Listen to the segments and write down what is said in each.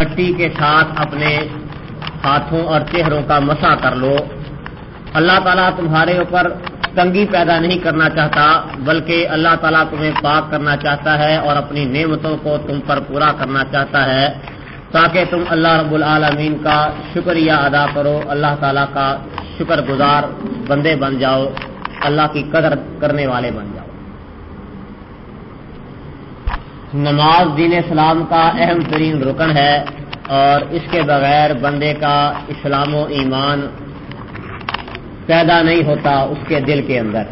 مٹی کے ساتھ اپنے ہاتھوں اور چہروں کا مسا کر لو۔ اللہ تعالیٰ تمہارے اوپر تنگی پیدا نہیں کرنا چاہتا، بلکہ اللہ تعالیٰ تمہیں پاک کرنا چاہتا ہے اور اپنی نعمتوں کو تم پر پورا کرنا چاہتا ہے۔ تاکہ تم اللہ رب العالمین کا شکریہ ادا کرو۔ اللہ تعالیٰ کا شکر گزار بندے بن جاؤ۔ اللہ کی قدر کرنے والے بن جاؤ۔ نماز دین اسلام کا اہم ترین رکن ہے اور اس کے بغیر بندے کا اسلام و ایمان پیدا نہیں ہوتا اس کے دل کے اندر۔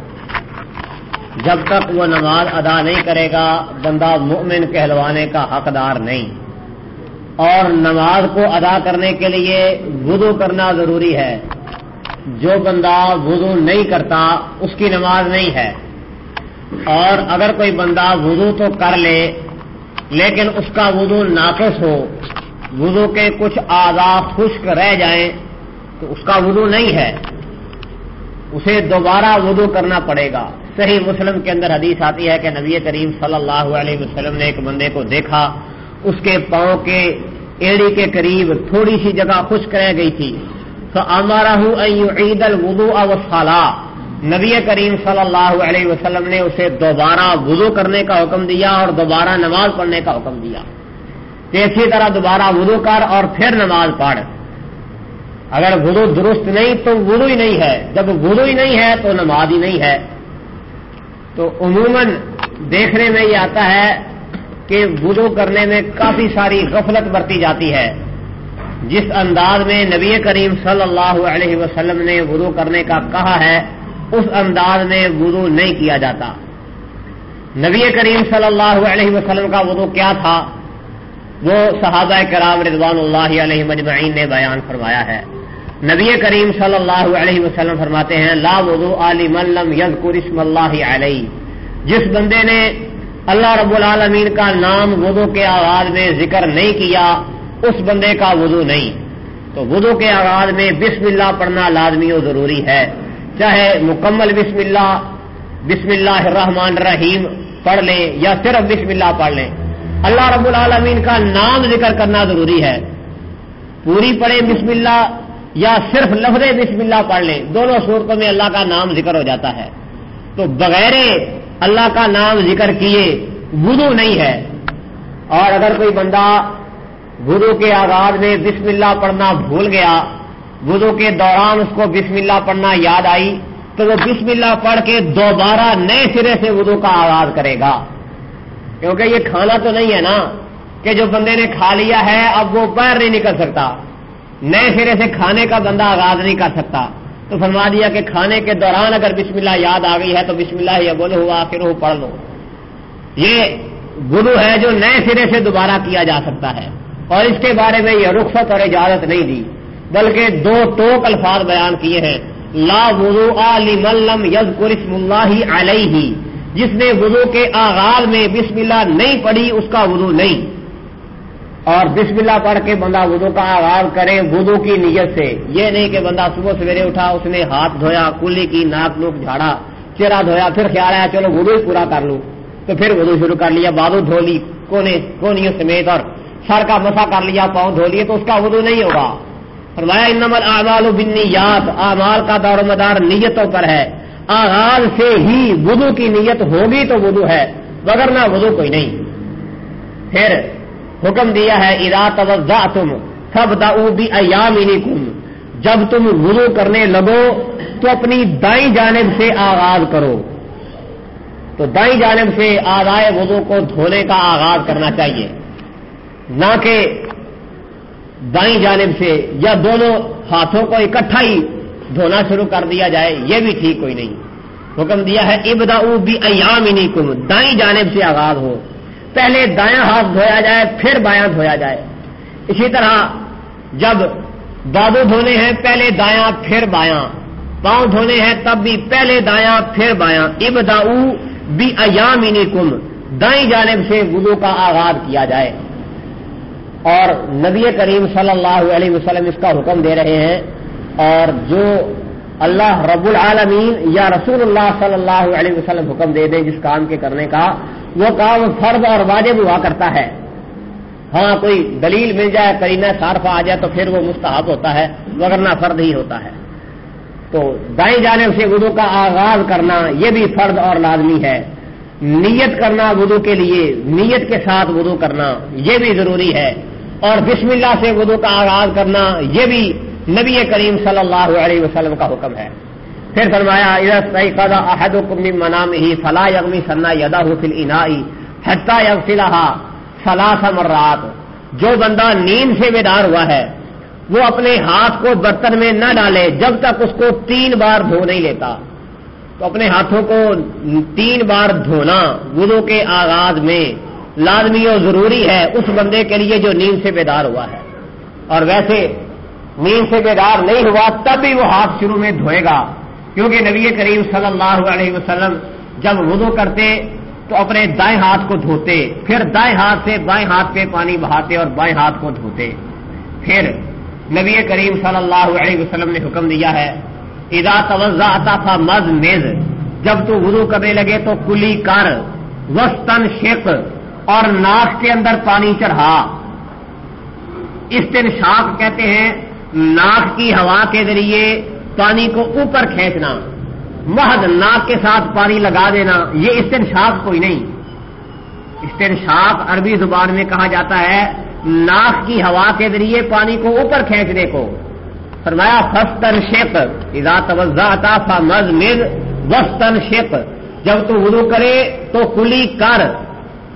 جب تک وہ نماز ادا نہیں کرے گا، بندہ مؤمن کہلوانے کا حقدار نہیں۔ اور نماز کو ادا کرنے کے لیے وضو کرنا ضروری ہے۔ جو بندہ وضو نہیں کرتا، اس کی نماز نہیں ہے۔ اور اگر کوئی بندہ وضو تو کر لے لیکن اس کا وضو ناقص ہو، وضو کے کچھ آزاد خشک رہ جائیں تو اس کا وضو نہیں ہے۔ اسے دوبارہ وضو کرنا پڑے گا۔ صحیح مسلم کے اندر حدیث آتی ہے کہ نبی کریم صلی اللہ علیہ وسلم نے ایک بندے کو دیکھا، اس کے پاؤں کے ایڑی کے قریب تھوڑی سی جگہ خشک رہ گئی تھی۔ تو ہمارا ہوں عید الدو اوسالہ نبی کریم صلی اللہ علیہ وسلم نے اسے دوبارہ وضو کرنے کا حکم دیا اور دوبارہ نماز پڑھنے کا حکم دیا۔ اسی طرح دوبارہ وضو کر اور پھر نماز پڑھ۔ اگر وضو درست نہیں تو وضو ہی نہیں ہے۔ جب وضو ہی نہیں ہے تو نماز ہی نہیں ہے۔ تو عموماً دیکھنے میں یہ آتا ہے کہ وضو کرنے میں کافی ساری غفلت برتی جاتی ہے۔ جس انداز میں نبی کریم صلی اللہ علیہ وسلم نے وضو کرنے کا کہا ہے اس انداز میں وضو نہیں کیا جاتا۔ نبی کریم صلی اللہ علیہ وسلم کا وضو کیا تھا؟ وہ صحابہ کرام رضوان اللہ علیہ مجمعین نے بیان فرمایا ہے۔ نبی کریم صلی اللہ علیہ وسلم فرماتے ہیں، لا وضو علی ملم یز اسم اللہ علیہ جس بندے نے اللہ رب العالمین کا نام وضو کے آغاز میں ذکر نہیں کیا، اس بندے کا وضو نہیں۔ تو وضو کے آغاز میں بسم اللہ پڑھنا لازمی و ضروری ہے۔ چاہے مکمل بسم اللہ بسم اللہ الرحمن الرحیم پڑھ لیں یا صرف بسم اللہ پڑھ لیں۔ اللہ رب العالمین کا نام ذکر کرنا ضروری ہے۔ پوری پڑھیں بسم اللہ یا صرف لفظ بسم اللہ پڑھ لیں، دونوں صورتوں میں اللہ کا نام ذکر ہو جاتا ہے۔ تو بغیر اللہ کا نام ذکر کیے وضو نہیں ہے۔ اور اگر کوئی بندہ وضو کے آغاز میں بسم اللہ پڑھنا بھول گیا وضو کے دوران اس کو بسم اللہ پڑھنا یاد آئی تو وہ بسم اللہ پڑھ کے دوبارہ نئے سرے سے وضو کا آغاز کرے گا۔ کیونکہ یہ کھانا تو نہیں ہے نا کہ جو بندے نے کھا لیا ہے، اب وہ باہر نہیں نکل سکتا۔ نئے سرے سے کھانے کا بندہ آغاز نہیں کر سکتا۔ تو فرما دیا کہ کھانے کے دوران اگر بسم اللہ یاد آ گئی ہے تو بسم اللہ یا بولو ہوا پھر وہ پڑھ لو۔ یہ گرو ہے جو نئے سرے سے دوبارہ کیا جا سکتا ہے۔ اور اس کے بارے میں یہ رخصت اور اجازت نہیں دی۔ بلکہ دو ٹوک الفاظ بیان کیے ہیں۔ لا وضو علی ملم یز اللہ علیہ۔ جس نے وضو کے آغاز میں بسم اللہ نہیں پڑھی، اس کا وضو نہیں۔ اور بسم اللہ پڑھ کے بندہ وضو کا آغاز کرے وضو کی نیت سے۔ یہ نہیں کہ بندہ صبح سویرے اٹھا، اس نے ہاتھ دھویا، کلی کی ناک نوک جھاڑا، چہرہ دھویا، پھر خیال آیا، چلو وضو ہی پورا کر لوں تو پھر وضو شروع کر لیا بادو دھو لی، کونے کونیوں سمیت اور سر کا مسا کر لیا، پاؤں دھو لیے، تو اس کا وضو نہیں ہوگا۔ فرمایا انمل اعمال و اعمال کا دور مدار نیتوں پر ہے. آغاز سے ہی وضو کی نیت ہوگی تو وضو ہے، مگر نہ وضو کوئی نہیں. پھر حکم دیا ہے ادا توجہ تم سب بھی جب تم وضو کرنے لگو، تو اپنی دائیں جانب سے آغاز کرو. تو دائیں جانب سے آدھائے وضو کو دھونے کا آغاز کرنا چاہیے. نہ کہ بائیں جانب سے یا دونوں ہاتھوں کو اکٹھا ہی دھونا شروع کر دیا جائے، یہ بھی ٹھیک کوئی نہیں۔ حکم دیا ہے ابدا بھی ایام کم دائیں جانب سے آغاز ہو۔ پہلے دایاں ہاتھ دھویا جائے، پھر بایاں دھویا جائے۔ اسی طرح جب بابو دھونے ہیں، پہلے دایاں، پھر بایاں۔ پاؤں دھونے ہیں، تب بھی پہلے دایاں، پھر بایاں۔ ابدا بھی ایام کم دائیں جانب سے وضو کا آغاز کیا جائے۔ اور نبی کریم صلی اللہ علیہ وسلم اس کا حکم دے رہے ہیں اور جو اللہ رب العالمین یا رسول اللہ صلی اللہ علیہ وسلم حکم دے دیں جس کام کے کرنے کا، وہ کام فرض اور واجب ہوا کرتا ہے۔ ہاں کوئی دلیل مل جائے کرینہ صارفہ آ جائے تو پھر وہ مستحب ہوتا ہے وغیرہ فرد ہی ہوتا ہے۔ تو دائیں جانب سے وضو کا آغاز کرنا، یہ بھی فرد اور لازمی ہے۔ نیت کرنا وضو کے لیے، نیت کے ساتھ وضو کرنا، یہ بھی ضروری ہے۔ اور بسم اللہ سے وضو کا آغاز کرنا یہ بھی نبی کریم صلی اللہ علیہ وسلم کا حکم ہے۔ پھر فرمایا عہد منام ہی فلاح یغمی سنا یدا فل انائی حتہ یغسلہ فلاح مرات۔ جو بندہ نیند سے بیدار ہوا ہے، وہ اپنے ہاتھ کو برتن میں نہ ڈالے جب تک اس کو تین بار دھو نہیں لیتا۔ تو اپنے ہاتھوں کو تین بار دھونا وضو کے آغاز میں لازمی و ضروری ہے اس بندے کے لیے جو نیند سے بیدار ہوا ہے۔ اور ویسے نیند سے بیدار نہیں ہوا تب بھی وہ ہاتھ شروع میں دھوئے گا۔ کیونکہ نبی کریم صلی اللہ علیہ وسلم جب وضو کرتے تو اپنے دائیں ہاتھ کو دھوتے، پھر دائیں ہاتھ سے بائیں ہاتھ پہ پانی بہاتے اور بائیں ہاتھ کو دھوتے۔ پھر نبی کریم صلی اللہ علیہ وسلم نے حکم دیا ہے ادا توجہ آتا تھا مز میز جب تو وضو کرنے لگے تو کلی کر وسطن شک اور ناک کے اندر پانی چڑھا۔ استنشاق کہتے ہیں، ناک کی ہوا کے ذریعے پانی کو اوپر کھینچنا، محض ناک کے ساتھ پانی لگا دینا، یہ استنشاق کوئی نہیں۔ استنشاق عربی زبان میں کہا جاتا ہے، ناک کی ہوا کے ذریعے پانی کو اوپر کھینچنے کو۔ فرمایا، فستن شیپ ادا توجہ فا مز مز وسطن شیپ جب تو وضو کرے تو کلی کر۔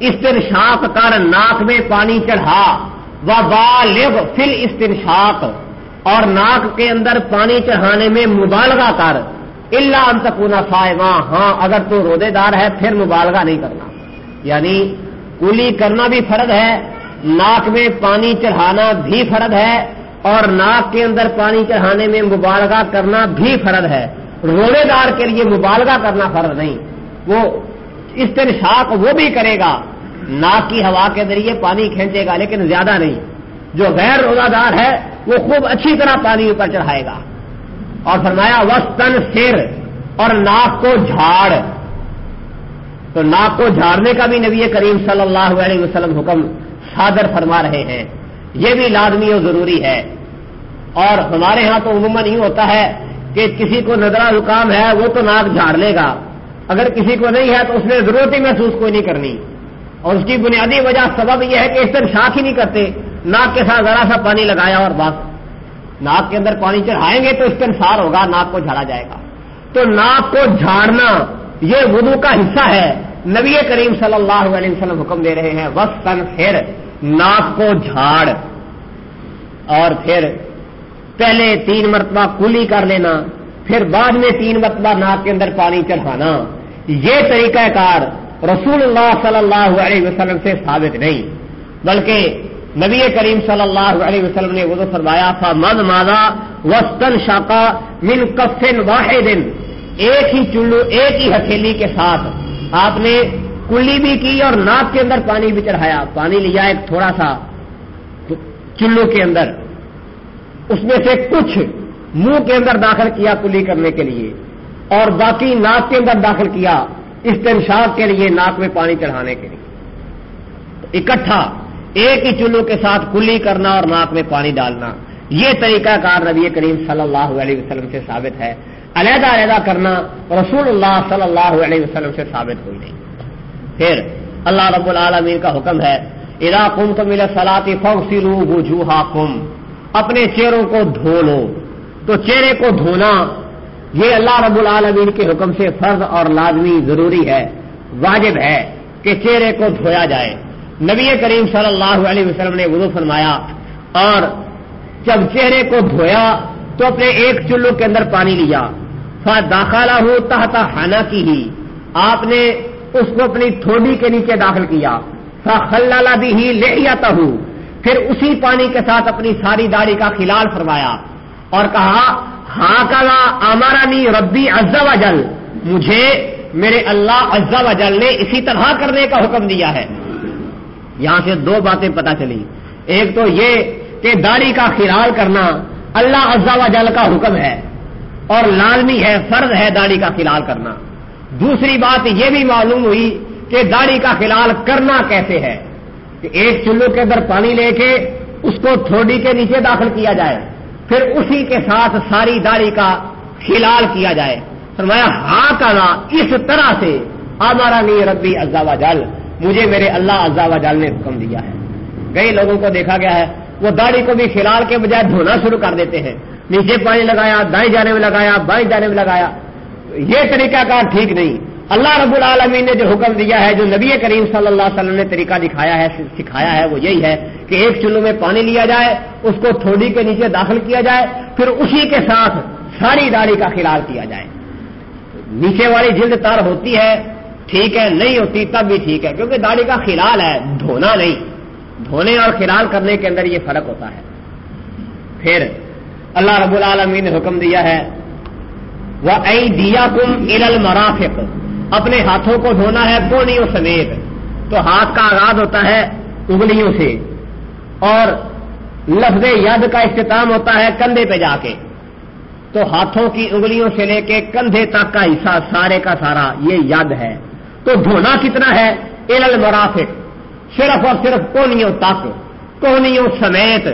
استنشاق کر ناک میں پانی چڑھا و بالغ فل استنشاق اور ناک کے اندر پانی چڑھانے میں مبالغہ کر۔ اللہ انتپونا فائمہ ہاں اگر تو رودے دار ہے، پھر مبالغہ نہیں کرنا۔ یعنی کلی کرنا بھی فرض ہے، ناک میں پانی چڑھانا بھی فرد ہے، اور ناک کے اندر پانی چڑھانے میں مبالغہ کرنا بھی فرد ہے۔ روڑے دار کے لیے مبالغہ کرنا فرض نہیں۔ وہ استنشاق وہ بھی کرے گا۔ ناک کی ہوا کے ذریعے پانی کھینچے گا، لیکن زیادہ نہیں۔ جو غیر روزہ دار ہے، وہ خوب اچھی طرح پانی اوپر چڑھائے گا۔ اور فرمایا وسطن سر اور ناک کو جھاڑ۔ تو ناک کو جھاڑنے کا بھی نبی کریم صلی اللہ علیہ وسلم حکم صادر فرما رہے ہیں۔ یہ بھی لازمی اور ضروری ہے۔ اور ہمارے ہاں تو عموماً ہی ہوتا ہے کہ کسی کو نظرہ زکام ہے، وہ تو ناک جھاڑ لے گا۔ اگر کسی کو نہیں ہے تو اس نے ضرورت ہی محسوس کوئی نہیں کرنی۔ اور اس کی بنیادی وجہ سبب یہ ہے کہ اس دن شاخ ہی نہیں کرتے، ناک کے ساتھ ذرا سا پانی لگایا اور بس۔ ناک کے اندر پانی چڑھائیں گے تو اس کا انسار ہوگا، ناک کو جھاڑا جائے گا۔ تو ناک کو جھاڑنا یہ وضو کا حصہ ہے۔ نبی کریم صلی اللہ علیہ وسلم حکم دے رہے ہیں وقت پھر ناک کو جھاڑ۔ اور پھر پہلے تین مرتبہ کلی کر لینا، پھر بعد میں تین مرتبہ ناک کے اندر پانی چڑھانا۔ یہ طریقہ کار رسول اللہ صلی اللہ علیہ وسلم سے ثابت نہیں، بلکہ نبی کریم صلی اللہ علیہ وسلم نے وضو فرمایا تھا مد مادا وسطن شاقا من کفن واحد۔ ایک ہی چلو، ایک ہی ہتھیلی کے ساتھ آپ نے کلی بھی کی اور ناک کے اندر پانی بھی چڑھایا۔ پانی لیا ایک تھوڑا سا چلو کے اندر۔ اس میں سے کچھ منہ کے اندر داخل کیا کلی کرنے کے لیے اور باقی ناک کے اندر داخل کیا۔ استنشاق کے لیے ناک میں پانی چڑھانے کے لیے۔ اکٹھا، ایک ہی چلو کے ساتھ کلی کرنا اور ناک میں پانی ڈالنا۔ یہ طریقہ کار نبی کریم صلی اللہ علیہ وسلم سے ثابت ہے۔ علیحدہ علیحدہ کرنا رسول اللہ صلی اللہ علیہ وسلم سے ثابت ہوئی نہیں۔ پھر اللہ رب العالمین کا حکم ہے ادا کم تو ملا سلاتی فوسرو وجوہا کم اپنے چہروں کو دھو لو۔ تو چہرے کو دھونا یہ اللہ رب العالمین کے حکم سے فرض اور لازمی ضروری ہے، واجب ہے کہ چہرے کو دھویا جائے۔ نبی کریم صلی اللہ علیہ وسلم نے وضو فرمایا اور جب چہرے کو دھویا تو اپنے ایک چلو کے اندر پانی لیا۔ داخلہ ہو تحت ہانا کی ہی آپ نے اس کو اپنی تھوڑی کے نیچے داخل کیا۔ خلا بھی ہی لے جاتا ہوں پھر اسی پانی کے ساتھ اپنی ساری داڑھی کا خلال فرمایا۔ اور کہا ہاں کلا ہمارا نی ربی ازا وجل مجھے میرے اللہ ازا وجل نے اسی طرح کرنے کا حکم دیا ہے۔ یہاں سے دو باتیں پتا چلی۔ ایک تو یہ کہ داڑھی کا خلال کرنا اللہ ازا وجل کا حکم ہے اور لازمی ہے، فرض ہے داڑھی کا خلال کرنا۔ دوسری بات یہ بھی معلوم ہوئی کہ داڑھی کا خلال کرنا کیسے ہے کہ ایک چلو کے اندر پانی لے کے اس کو تھوڑی کے نیچے داخل کیا جائے۔ پھر اسی کے ساتھ ساری داڑھی کا کھلال کیا جائے۔ فرمایا ہاں کہنا اس طرح سے۔ ہمارا نہیں ربی ازا جل، مجھے میرے اللہ و جل نے حکم دیا ہے۔ کئی لوگوں کو دیکھا گیا ہے، وہ داڑھی کو بھی کھلال کے بجائے دھونا شروع کر دیتے ہیں۔ نیچے پانی لگایا، دائیں جانے میں لگایا، بائیں جانے میں لگایا۔ یہ طریقہ کار ٹھیک نہیں۔ اللہ رب العالمین نے جو حکم دیا ہے، جو نبی کریم صلی اللہ علیہ وسلم نے طریقہ دکھایا ہے، سکھایا ہے، وہ یہی ہے کہ ایک چلو میں پانی لیا جائے، اس کو تھوڑی کے نیچے داخل کیا جائے، پھر اسی کے ساتھ ساری داڑھی کا خلال کیا جائے۔ نیچے والی جلد تر ہوتی ہے، ٹھیک ہے، نہیں ہوتی تب بھی ٹھیک ہے، کیونکہ داڑھی کا خلال ہے، دھونا نہیں۔ دھونے اور خلال کرنے کے اندر یہ فرق ہوتا ہے۔ پھر اللہ رب العالمین نے حکم دیا ہے وہ دیا کم ال مرافق اپنے ہاتھوں کو دھونا ہے کونیوں سمیت۔ تو ہاتھ کا آغاز ہوتا ہے انگلیوں سے۔ اور لفظ ید کا اختتام ہوتا ہے کندھے پہ جا کے۔ تو ہاتھوں کی انگلیوں سے لے کے کندھے تک کا حصہ سارے کا سارا یہ ید ہے۔ تو دھونا کتنا ہے؟ ال المرافق۔ صرف اور صرف کونیوں تک۔ کوہنیوں سمیت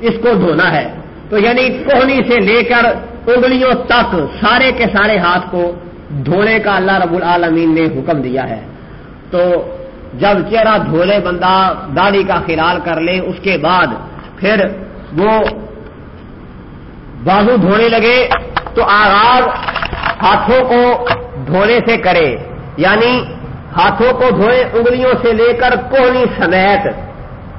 اس کو دھونا ہے۔ تو یعنی کوہنی سے لے کر انگلیوں تک سارے کے سارے ہاتھ کو دھونے کا اللہ رب العالمین نے حکم دیا ہے۔ تو جب چہرہ دھولے بندہ داڑھی کا خیال کر لے، اس کے بعد پھر وہ بازو دھونے لگے تو آغاز ہاتھوں کو دھونے سے کرے۔ یعنی ہاتھوں کو دھوئے انگلیوں سے لے کر کوہنی سمیت۔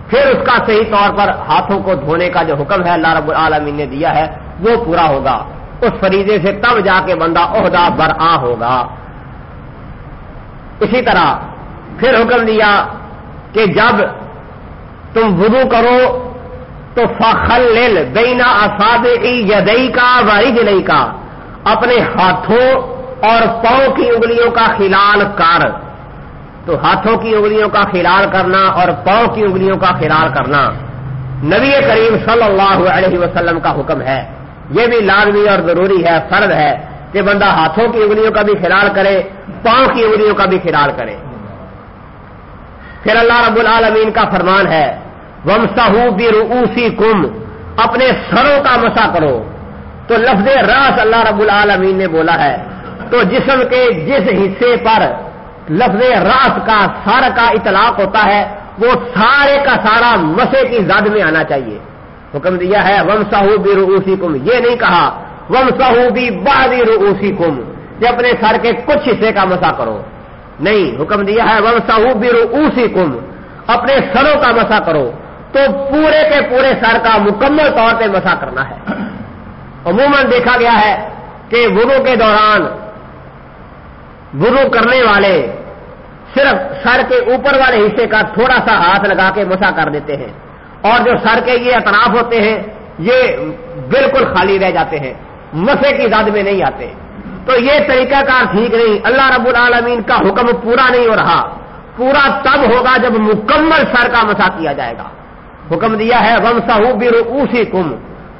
پھر اس کا صحیح طور پر ہاتھوں کو دھونے کا جو حکم ہے اللہ رب العالمین نے دیا ہے، وہ پورا ہوگا۔ اس فریضے سے تب جا کے بندہ عہدہ برآ ہوگا۔ اسی طرح پھر حکم دیا کہ جب تم وضو کرو تو فخل لل بینا اساد یدئی کا وئی کا اپنے ہاتھوں اور پاؤں کی انگلیوں کا خلال کر۔ تو ہاتھوں کی انگلیوں کا خلال کرنا اور پاؤں کی انگلیوں کا خلال کرنا۔ نبی کریم صلی اللہ علیہ وسلم کا حکم ہے۔ یہ بھی لازمی اور ضروری ہے فرد ہے کہ بندہ ہاتھوں کی انگلیوں کا بھی خیال کرے، پاؤں کی انگلیوں کا بھی خیال کرے۔ پھر اللہ رب العالمین کا فرمان ہے وم سہو کم اپنے سروں کا مسا کرو۔ تو لفظ راس اللہ رب العالمین نے بولا ہے۔ تو جسم کے جس حصے پر لفظ راس کا سر کا اطلاق ہوتا ہے، وہ سارے کا سارا مسے کی زد میں آنا چاہیے۔ حکم دیا ہے وم سہو بھی روسی کم یہ نہیں کہا وم سہو بھی بادی روسی کم یہ اپنے سر کے کچھ حصے کا مسا کرو۔ نہیں، حکم دیا ہے وم سہو بھی روسی کم اپنے سروں کا مسا کرو۔ تو پورے کے پورے سر کا مکمل طور پہ مسا کرنا ہے۔ عموماً دیکھا گیا ہے کہ وضو کے دوران وضو کرنے والے صرف سر کے اوپر والے حصے کا تھوڑا سا ہاتھ لگا کے مسا کر دیتے ہیں۔ اور جو سر کے یہ اطراف ہوتے ہیں، یہ بالکل خالی رہ جاتے ہیں مسے کی زد میں نہیں آتے۔ تو یہ طریقہ کار ٹھیک نہیں، اللہ رب العالمین کا حکم پورا نہیں ہو رہا۔ پورا تب ہوگا جب مکمل سر کا مسا کیا جائے گا۔ حکم دیا ہے وم سہو بر اوسی کم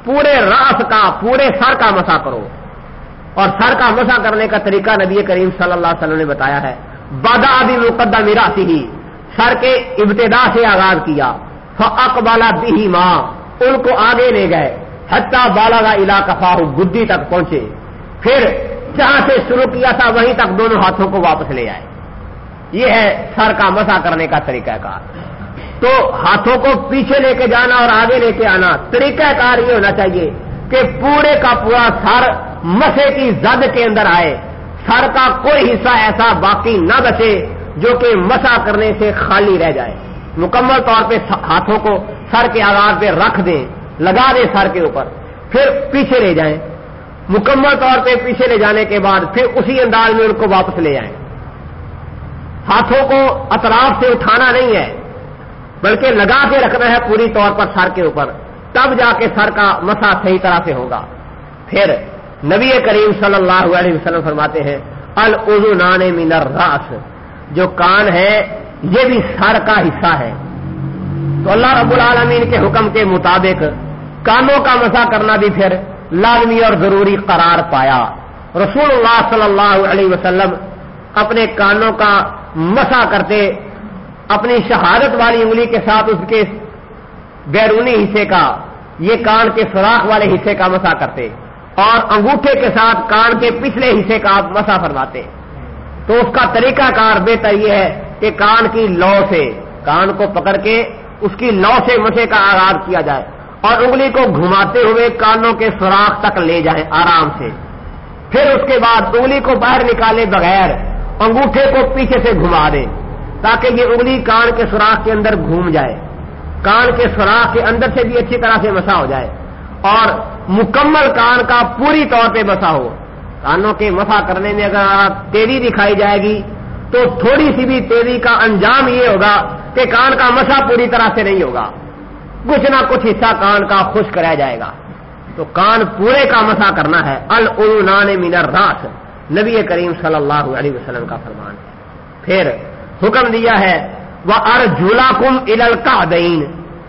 پورے راس کا، پورے سر کا مسا کرو۔ اور سر کا مسا کرنے کا طریقہ نبی کریم صلی اللہ علیہ وسلم نے بتایا ہے۔ بادا بھی مقدم میراسی ہی سر کے ابتدا سے آغاز کیا۔ بالا بھی ماں ان کو آگے لے گئے حتہ بالا کا علاقہ فاہ گدی تک پہنچے۔ پھر جہاں سے شروع کیا تھا، وہیں تک دونوں ہاتھوں کو واپس لے آئے۔ یہ ہے سر کا مسا کرنے کا طریقہ کار۔ تو ہاتھوں کو پیچھے لے کے جانا اور آگے لے کے آنا طریقہ کار یہ ہونا چاہیے کہ پورے کا پورا سر مسے کی زد کے اندر آئے۔ سر کا کوئی حصہ ایسا باقی نہ بچے جو کہ مسا کرنے سے خالی رہ جائے۔ مکمل طور پہ ہاتھوں کو سر کے آغاز پہ رکھ دیں، لگا دیں سر کے اوپر، پھر پیچھے لے جائیں۔ مکمل طور پہ پیچھے لے جانے کے بعد پھر اسی انداز میں ان کو واپس لے آئیں۔ ہاتھوں کو اطراف سے اٹھانا نہیں ہے، بلکہ لگا کے رکھنا ہے پوری طور پر سر کے اوپر، تب جا کے سر کا مسا صحیح طرح سے ہوگا۔ پھر نبی کریم صلی اللہ علیہ وسلم فرماتے ہیں العزو نان مینر راس جو کان ہے یہ بھی سر کا حصہ ہے۔ تو اللہ رب العالمین کے حکم کے مطابق کانوں کا مسا کرنا بھی پھر لازمی اور ضروری قرار پایا۔ رسول اللہ صلی اللہ علیہ وسلم اپنے کانوں کا مسا کرتے، اپنی شہادت والی انگلی کے ساتھ اس کے بیرونی حصے کا، یہ کان کے سوراخ والے حصے کا مسا کرتے۔ اور انگوٹھے کے ساتھ کان کے پچھلے حصے کا آپ مسا فرماتے۔ تو اس کا طریقہ کار بہتر یہ ہے کہ کان کی لو سے، کان کو پکڑ کے اس کی لو سے مسے کا آغاز کیا جائے اور انگلی کو گھماتے ہوئے کانوں کے سوراخ تک لے جائیں آرام سے۔ پھر اس کے بعد انگلی کو باہر نکالے بغیر انگوٹھے کو پیچھے سے گھما دیں تاکہ یہ انگلی کان کے سوراخ کے اندر گھوم جائے۔ کان کے سوراخ کے اندر سے بھی اچھی طرح سے مسا ہو جائے۔ اور مکمل کان کا پوری طور پہ مسا ہو۔ کانوں کے مسا کرنے میں اگر تیزی دکھائی جائے گی تو تھوڑی سی بھی تیزی کا انجام یہ ہوگا کہ کان کا مسا پوری طرح سے نہیں ہوگا۔ کچھ نہ کچھ حصہ کان کا خشک رہ جائے گا۔ تو کان پورے کا مسا کرنا ہے۔ العنان من الراس نبی کریم صلی اللہ علیہ وسلم کا فرمان ہے۔ پھر حکم دیا ہے وہ ار کم ال کا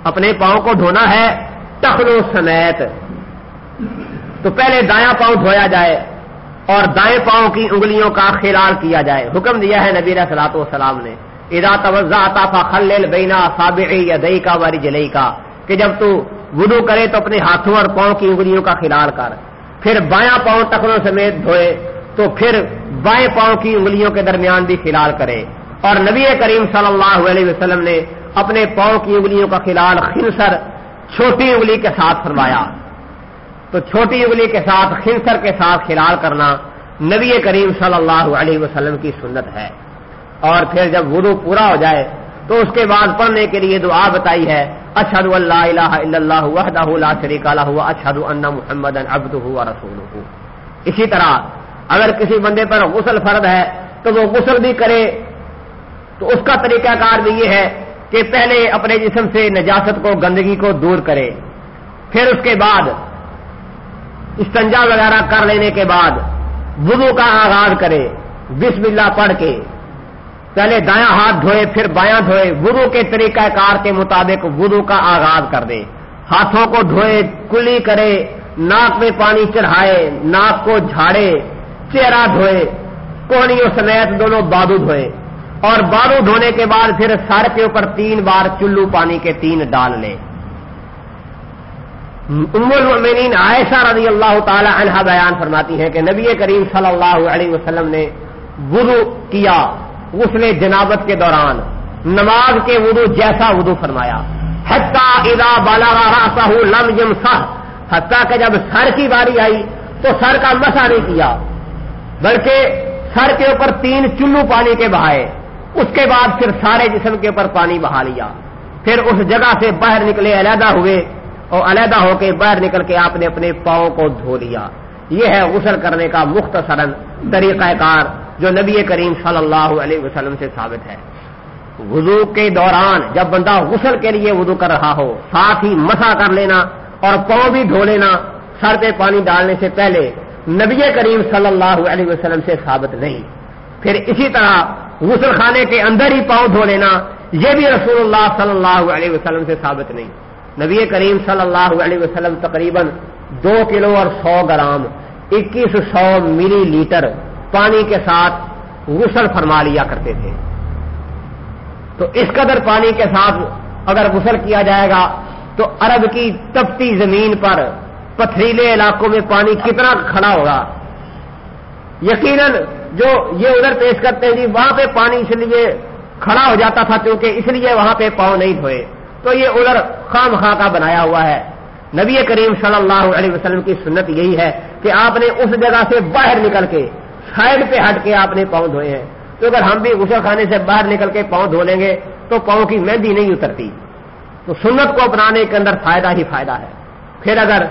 اپنے پاؤں کو دھونا ہے ٹخلو سمیت تو پہلے دایاں پاؤں دھویا جائے۔ اور دائیں پاؤں کی انگلیوں کا خلال کیا جائے۔ حکم دیا ہے نبی سلاط وسلام نے ادا توجہ خل بینا سابق یا دئی کا واری جلئی کا کہ جب تو وڈو کرے تو اپنے ہاتھوں اور پاؤں کی انگلیوں کا خلال کر۔ پھر بایاں پاؤں ٹکڑوں سمیت دھوئے تو پھر بائیں پاؤں کی انگلیوں کے درمیان بھی خلال کرے۔ اور نبی کریم صلی اللہ علیہ وسلم نے اپنے پاؤں کی انگلیوں کا خلال خنسر چھوٹی انگلی کے ساتھ فرمایا۔ تو چھوٹی انگلی کے ساتھ خنسر کے ساتھ خلال کرنا نبی کریم صلی اللہ علیہ وسلم کی سنت ہے۔ اور پھر جب وضو پورا ہو جائے تو اس کے بعد پڑھنے کے لیے دعا بتائی ہے اشد اللہ الہ الا اللہ وحدہ لا شریک لہ اشهد ان محمد عبدہ ورسولہ اسی طرح اگر کسی بندے پر غسل فرض ہے تو وہ غسل بھی کرے۔ تو اس کا طریقہ کار بھی یہ ہے کہ پہلے اپنے جسم سے نجاست کو، گندگی کو دور کرے۔ پھر اس کے بعد استنجا وغیرہ کر لینے کے بعد وضو کا آغاز کرے، بسم اللہ پڑھ کے، پہلے دایاں ہاتھ دھوئے، پھر بایاں دھوئے، وضو کے طریقہ کار کے مطابق وضو کا آغاز کر دے۔ ہاتھوں کو دھوئے، کلی کرے، ناک میں پانی چڑھائے، ناک کو جھاڑے، چہرہ دھوئے، کوہنیوں سمیت دونوں بادو دھوئے۔ اور بادو دھونے کے بعد پھر سر کے اوپر تین بار چلو پانی کے تین ڈال لے۔ ام المؤمنین عائشہ رضی اللہ تعالی عنہ بیان فرماتی ہے کہ نبی کریم صلی اللہ علیہ وسلم نے وضو کیا غسل جنابت کے دوران، نماز کے وضو جیسا وضو فرمایا۔ اذا راسہ لم يمسح حتیٰ کہ جب سر کی باری آئی تو سر کا مسا نہیں کیا، بلکہ سر کے اوپر تین چلو پانی کے بہائے، اس کے بعد پھر سارے جسم کے اوپر پانی بہا لیا۔ پھر اس جگہ سے باہر نکلے علیحدہ ہوئے۔ اور علیحدہ ہو کے باہر نکل کے آپ نے اپنے پاؤں کو دھو لیا۔ یہ ہے غسل کرنے کا مختصر طریقہ کار جو نبی کریم صلی اللہ علیہ وسلم سے ثابت ہے۔ وضو کے دوران جب بندہ غسل کے لیے وضو کر رہا ہو، ساتھ ہی مسا کر لینا اور پاؤں بھی دھو لینا، سر پہ پانی ڈالنے سے پہلے نبی کریم صلی اللہ علیہ وسلم سے ثابت نہیں۔ پھر اسی طرح غسل خانے کے اندر ہی پاؤں دھو لینا، یہ بھی رسول اللہ صلی اللہ علیہ وسلم سے ثابت نہیں۔ نبی کریم صلی اللہ علیہ وسلم تقریباً دو کلو اور سو گرام، اکیس سو ملی لیٹر پانی کے ساتھ غسل فرما لیا کرتے تھے۔ تو اس قدر پانی کے ساتھ اگر غسل کیا جائے گا، تو عرب کی تپتی زمین پر پتھریلے علاقوں میں پانی کتنا کھڑا ہوگا۔ یقیناً جو یہ ادھر پیش کرتے ہیں جی وہاں پہ پانی اس لیے کھڑا ہو جاتا تھا کیونکہ اس لیے وہاں پہ پاؤں نہیں دھوئے۔ تو یہ ادھر خام خاں کا بنایا ہوا ہے۔ نبی کریم صلی اللہ علیہ وسلم کی سنت یہی ہے کہ آپ نے اس جگہ سے باہر نکل کے سائڈ پہ ہٹ کے آپ نے پاؤں دھوئے ہیں۔ تو اگر ہم بھی غسل خانے سے باہر نکل کے پاؤں دھو لیں گے تو پاؤں کی مہندی نہیں اترتی۔ تو سنت کو اپنانے کے اندر فائدہ ہی فائدہ ہے۔ پھر اگر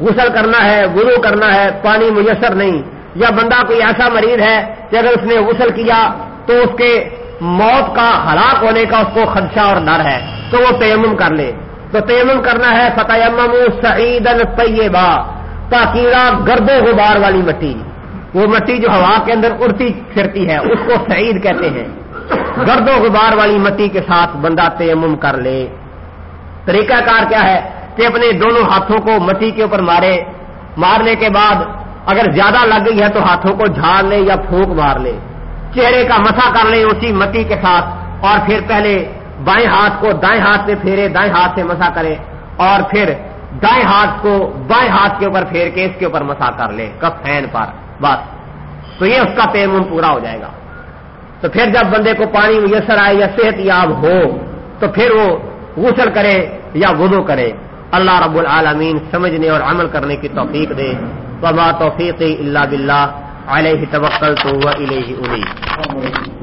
غسل کرنا ہے گرو کرنا ہے، پانی میسر نہیں، یا بندہ کوئی ایسا مریض ہے کہ اگر اس نے غسل کیا تو اس کے موت کا ہلاک ہونے کا اس کو خدشہ اور ڈر ہے، تو وہ تیمم کر لے۔ تو تیمم کرنا ہے فتح سعید الطیبہ تاکیرہ گرد و غبار والی مٹی۔ وہ مٹی جو ہوا کے اندر اڑتی پھرتی ہے، اس کو سعید کہتے ہیں۔ گرد و غبار والی مٹی کے ساتھ بندہ تیمم کر لے۔ طریقہ کار کیا ہے؟ کہ اپنے دونوں ہاتھوں کو مٹی کے اوپر مارے۔ مارنے کے بعد اگر زیادہ لگ گئی ہے تو ہاتھوں کو جھاڑ لے یا پھونک مار لے۔ چہرے کا مسا کر لے اسی مٹی کے ساتھ اور پھر پہلے بائیں ہاتھ کو دائیں ہاتھ میں پھیرے، دائیں ہاتھ سے مسا کرے اور پھر دائیں ہاتھ کو بائیں ہاتھ کے اوپر پھیر کے اس کے اوپر مسا کر لے کف پر، بس۔ تو یہ اس کا تیمم پورا ہو جائے گا۔ تو پھر جب بندے کو پانی میسر آئے یا صحت یاب ہو، تو پھر وہ غسل کرے یا وضو کرے۔ اللہ رب العالمین سمجھنے اور عمل کرنے کی توفیق دے۔ وما توفیق اللہ بلّہ علیہ توکلت و الیہ وہ